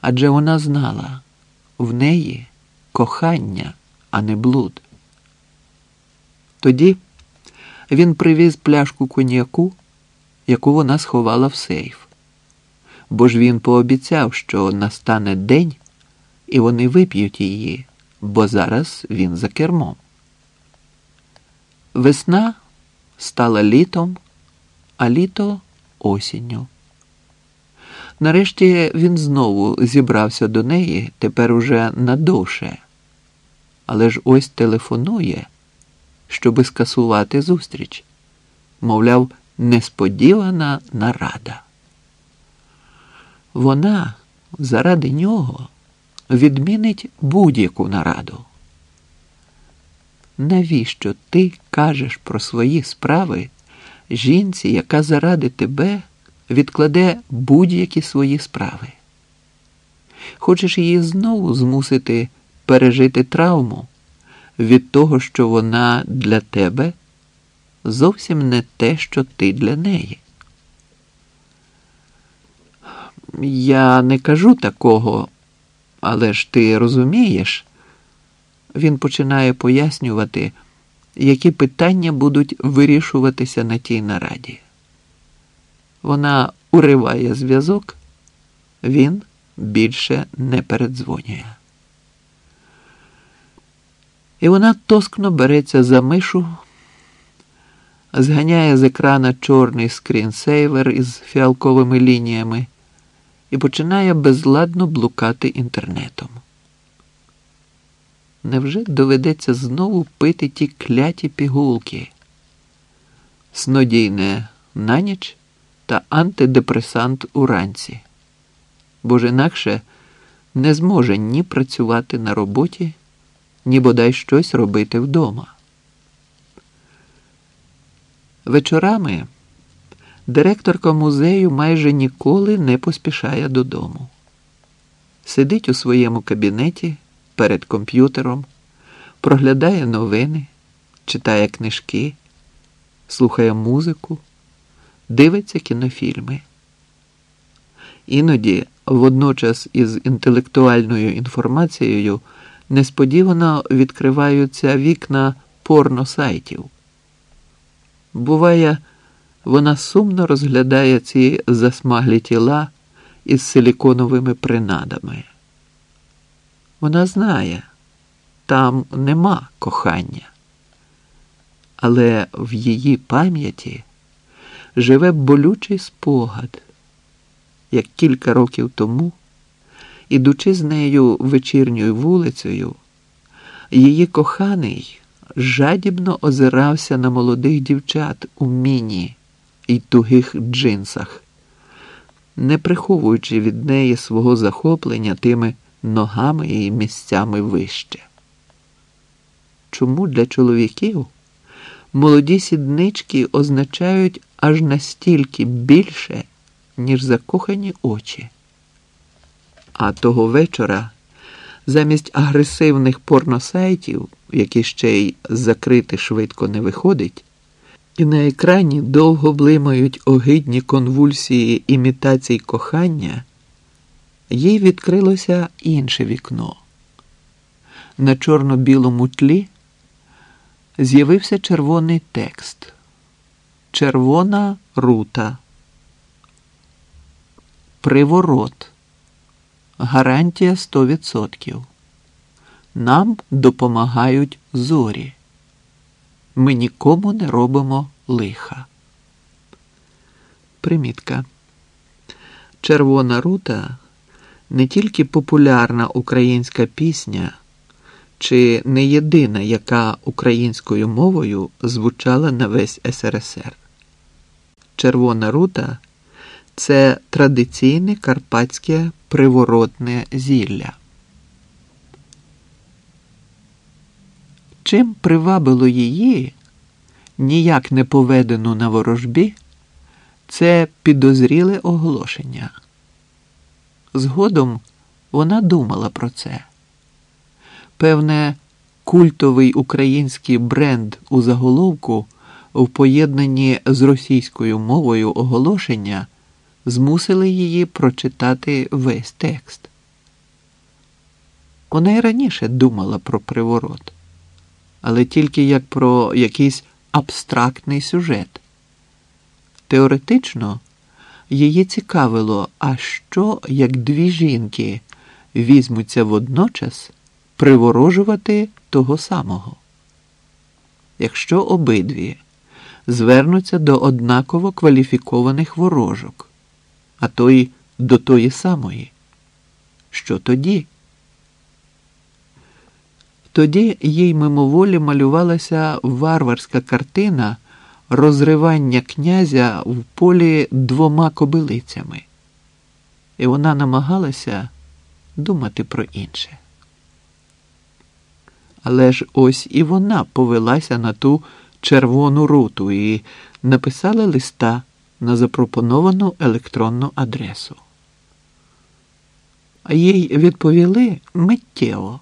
адже вона знала в неї кохання, а не блуд. Тоді він привіз пляшку коньяку, яку вона сховала в сейф. Бо ж він пообіцяв, що настане день, і вони вип'ють її, бо зараз він за кермом. Весна стала літом, а літо осінню. Нарешті він знову зібрався до неї, тепер уже надовше. Але ж ось телефонує, щоби скасувати зустріч. Мовляв, несподівана нарада. Вона заради нього відмінить будь-яку нараду. Навіщо ти кажеш про свої справи жінці, яка заради тебе відкладе будь-які свої справи? Хочеш її знову змусити пережити травму від того, що вона для тебе зовсім не те, що ти для неї? Я не кажу такого, але ж ти розумієш, він починає пояснювати, які питання будуть вирішуватися на тій нараді. Вона уриває зв'язок, він більше не передзвонює. І вона тоскно береться за мишу, зганяє з екрана чорний скрінсейвер із фіалковими лініями і починає безладно блукати інтернетом. Невже доведеться знову пити ті кляті пігулки? Снодійне на ніч та антидепресант уранці, бо ж інакше не зможе ні працювати на роботі, ні бодай щось робити вдома. Вечорами директорка музею майже ніколи не поспішає додому. Сидить у своєму кабінеті перед комп'ютером, проглядає новини, читає книжки, слухає музику, дивиться кінофільми. Іноді, водночас із інтелектуальною інформацією, несподівано відкриваються вікна порносайтів. Буває, вона сумно розглядає ці засмаглі тіла із силіконовими принадами. Вона знає, там нема кохання, але в її пам'яті живе болючий спогад, як кілька років тому, ідучи з нею вечірньою вулицею, її коханий жадібно озирався на молодих дівчат у міні і тугих джинсах, не приховуючи від неї свого захоплення тими ногами і місцями вище. Чому для чоловіків молоді сіднички означають аж настільки більше, ніж закохані очі? А того вечора замість агресивних порносайтів, які ще й закрити швидко не виходить, і на екрані довго блимають огидні конвульсії імітацій кохання їй відкрилося інше вікно. На чорно-білому тлі з'явився червоний текст. Червона рута. Приворот. Гарантія 100%. Нам допомагають зорі. Ми нікому не робимо лиха. Примітка. Червона рута не тільки популярна українська пісня, чи не єдина, яка українською мовою звучала на весь СРСР. Червона рута це традиційне карпатське приворотне зілля. Чим привабило її, ніяк не поведену на ворожбі, це підозріле оголошення. Згодом вона думала про це. Певне, культовий український бренд у заголовку в поєднанні з російською мовою оголошення змусили її прочитати весь текст. Вона й раніше думала про приворот, але тільки як про якийсь абстрактний сюжет. Теоретично її цікавило, а що як дві жінки візьмуться водночас приворожувати того самого. Якщо обидві звернуться до однаково кваліфікованих ворожок, а то й до тої самої, що тоді? Тоді їй мимоволі малювалася варварська картина розривання князя в полі двома кобилицями, і вона намагалася думати про інше. Але ж ось і вона повелася на ту червону руту і написала листа на запропоновану електронну адресу. А їй відповіли миттєво.